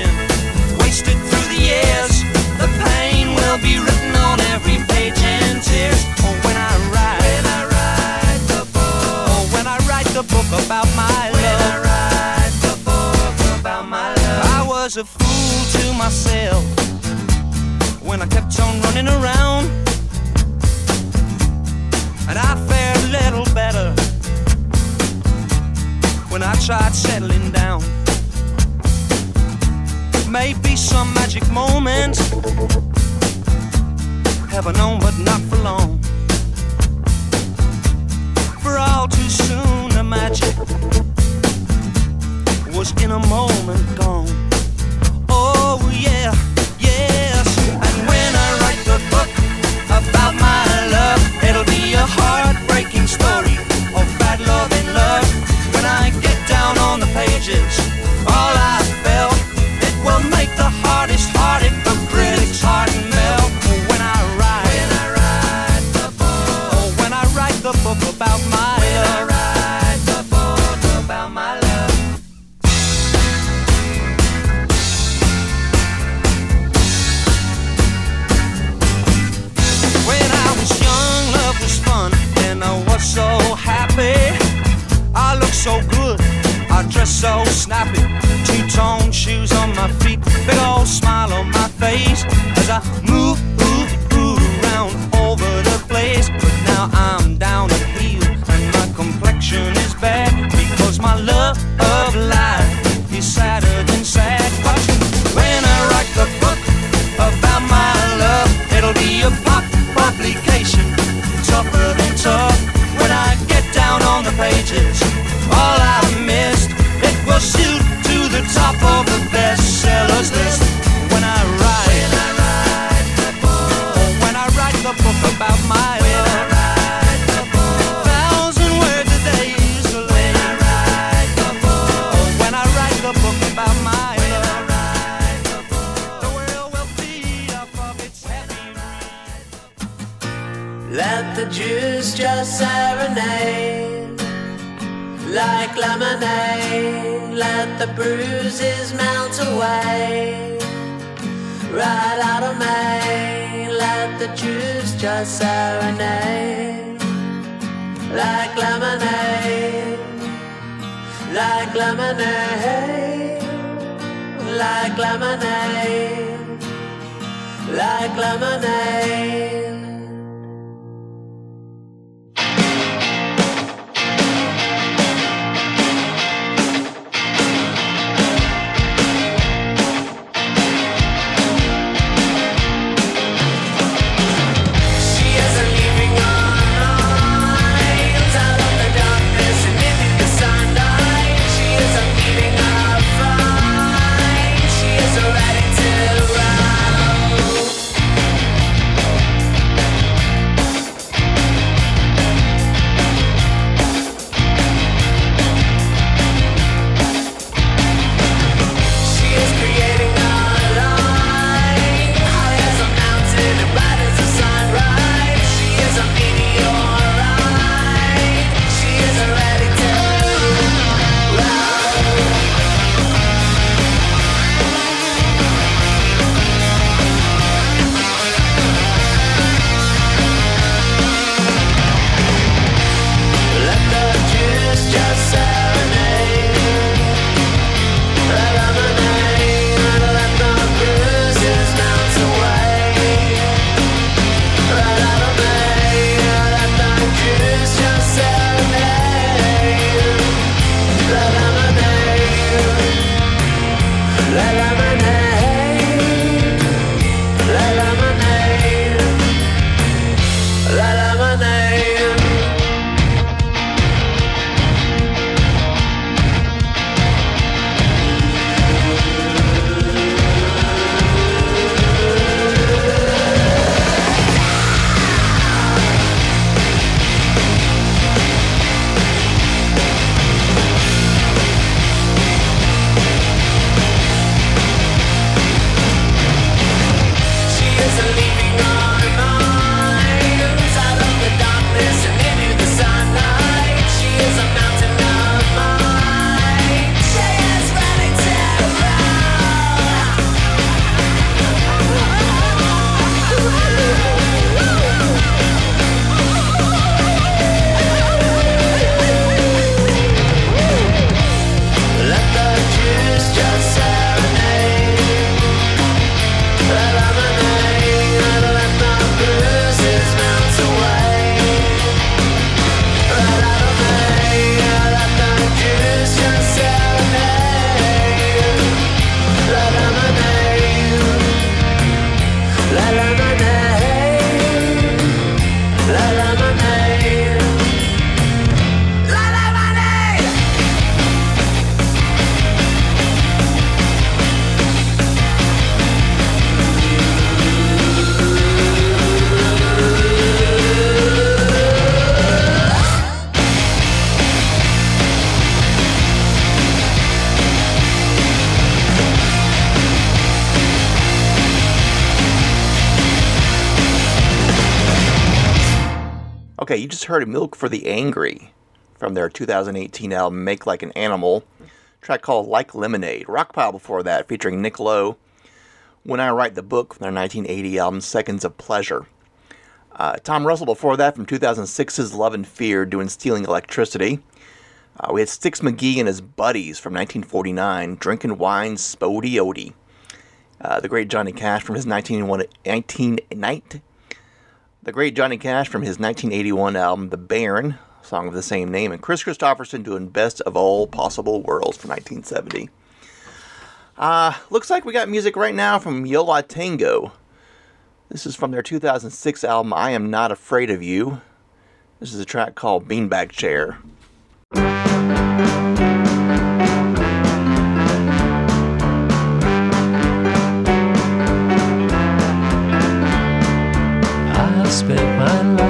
ambition, wasted through the years. The pain will be written on every page in tears. Oh, when I write, when I write the book, oh, when I write the book about my love. When I write the book about my love, I was a fool to myself when I kept on running around. And I fared a little better when I tried settling down. Maybe some magic moment, heaven known, but not for long. For all too soon, the magic was in a moment gone. Oh, yeah, yes. And when I write the book about my love, it'll be a heartbreaking story of bad love and love. When I get down on the pages, heard Milk for the Angry from their 2018 album Make Like an Animal, track called Like Lemonade. Rockpile before that, featuring Nick Lowe. When I Write the Book from their 1980 album Seconds of Pleasure. Uh, Tom Russell before that from 2006's Love and Fear doing Stealing Electricity. Uh, we had Sticks McGhee and his buddies from 1949 drinking wine Spo-Dee-O-Dee. Uh, the great Johnny Cash from his 1981 1990 the great Johnny Cash from his 1981 album The Baron, song of the same name, and Kris Kristofferson doing Best of All Possible Worlds from 1970. Uh, looks like we got music right now from Yo La Tengo. This is from their 2006 album I Am Not Afraid of You. This is a track called Beanbag Chair. Spent my life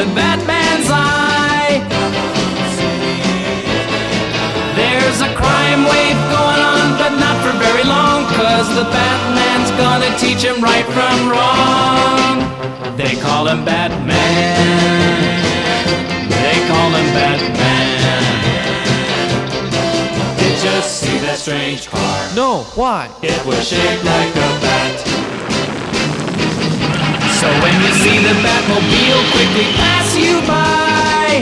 the Batman's eye There's a crime wave going on but not for very long Cause the Batman's gonna teach him right from wrong They call him Batman They call him Batman Did you see that strange car? No, why? It was shaped like a bat. So when you see the Batmobile quickly pass you by,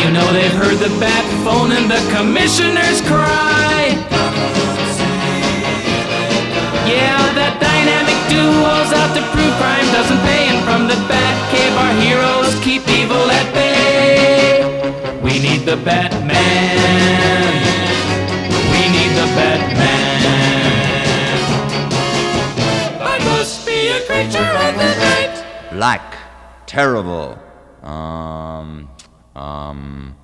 you know they've heard the bat phone and the commissioners cry. Yeah, that dynamic duo's out to prove crime doesn't pay, and from the Batcave our heroes keep evil at bay. We need the Batman. We need the Batman. Creature of the night. Black. Terrible. Um. Um.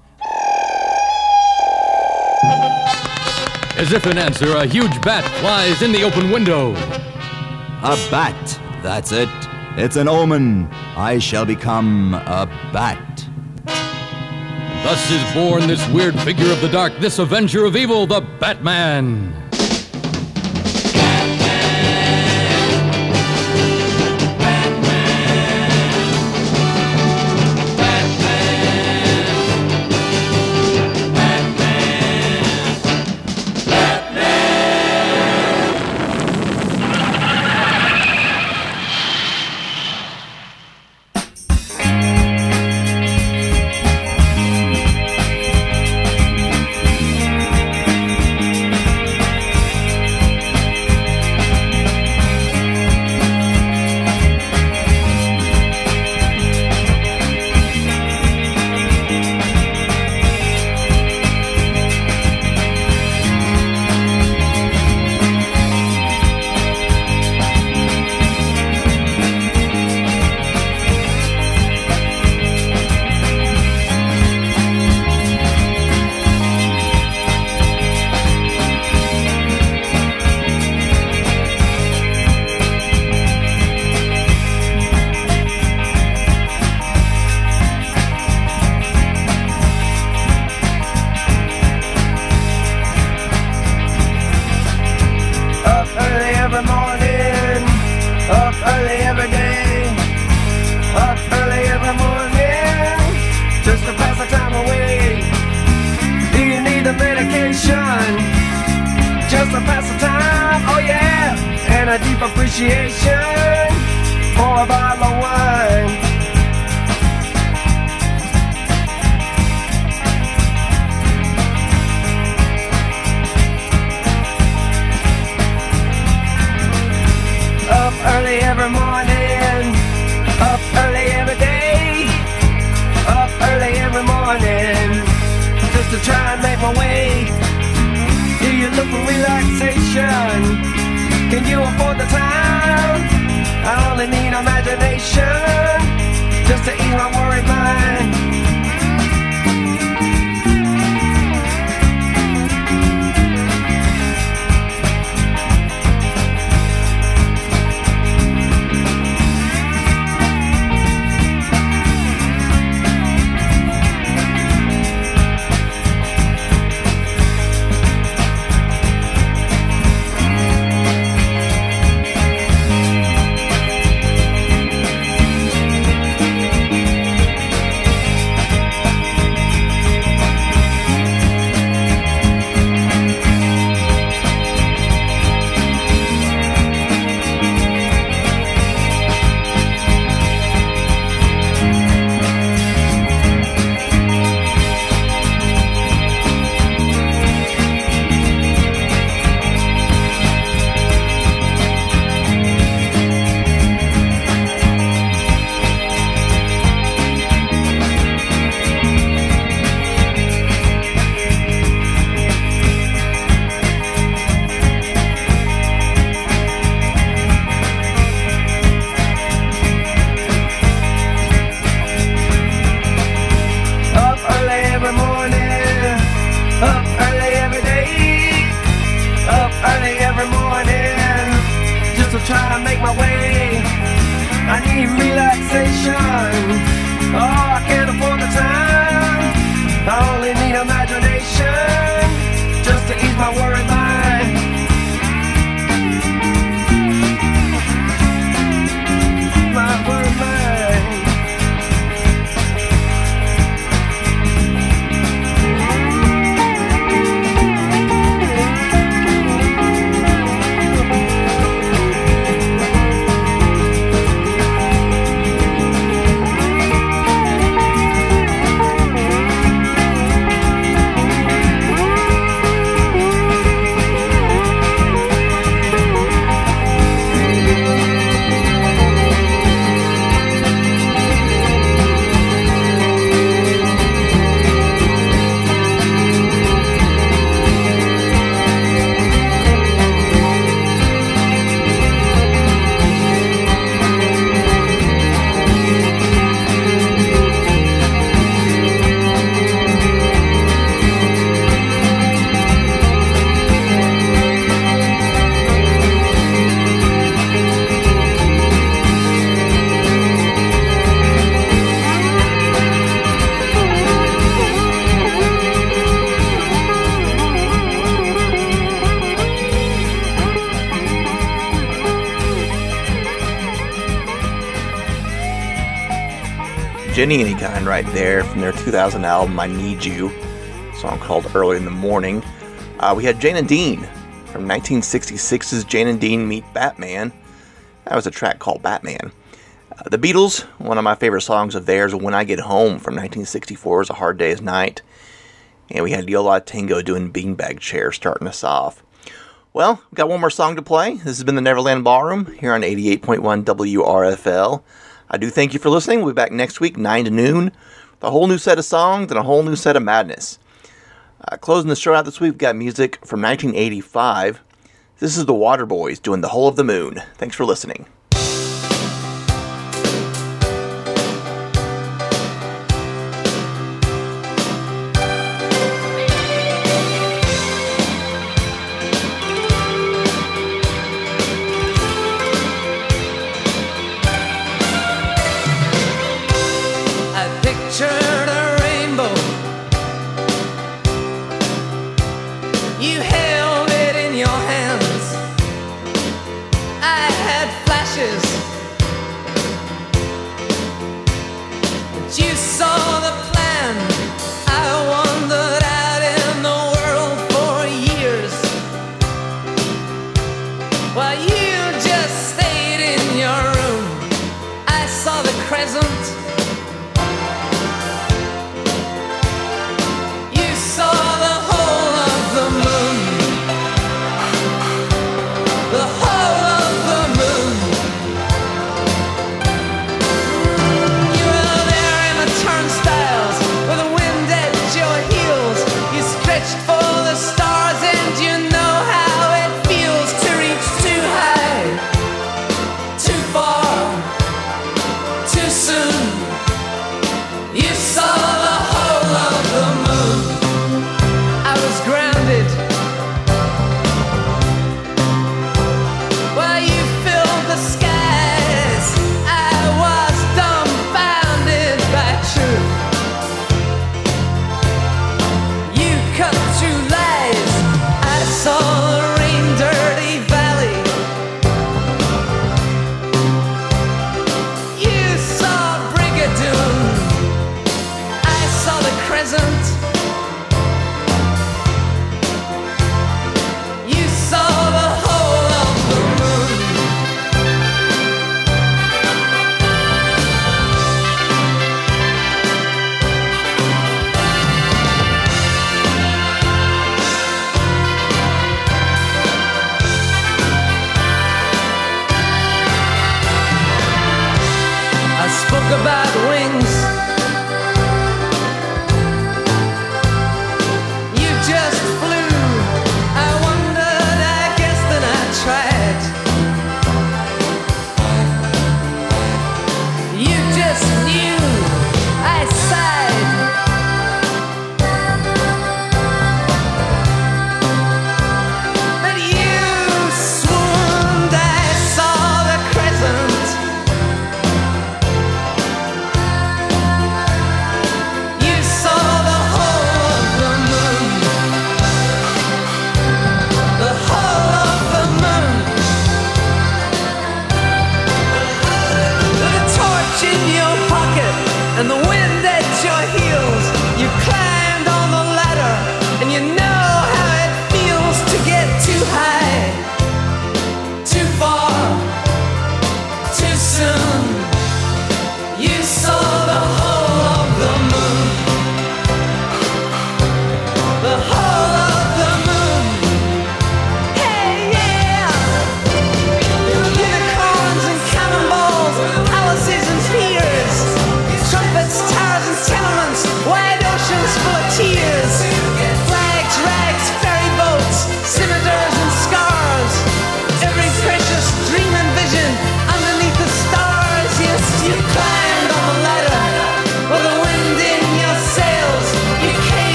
As if in answer, a huge bat flies in the open window. A bat. That's it. It's an omen. I shall become a bat. Thus is born this weird figure of the dark, this avenger of evil, the Batman. Jennyanykind right there from their 2000 album I Need You, song called Early in the Morning. Uh, we had Jan and Dean from 1966's Jan and Dean Meet Batman. That was a track called Batman. Uh, the Beatles, one of my favorite songs of theirs, When I Get Home from 1964 is A Hard Day's Night. And we had Yo La Tengo doing Beanbag Chair starting us off. Well, we've got one more song to play. This has been the Neverland Ballroom here on 88.1 WRFL. I do thank you for listening. We'll be back next week, 9 to noon, with a whole new set of songs and a whole new set of madness. Uh, closing the show out this week, we've got music from 1985. This is the Waterboys doing The Whole of the Moon. Thanks for listening.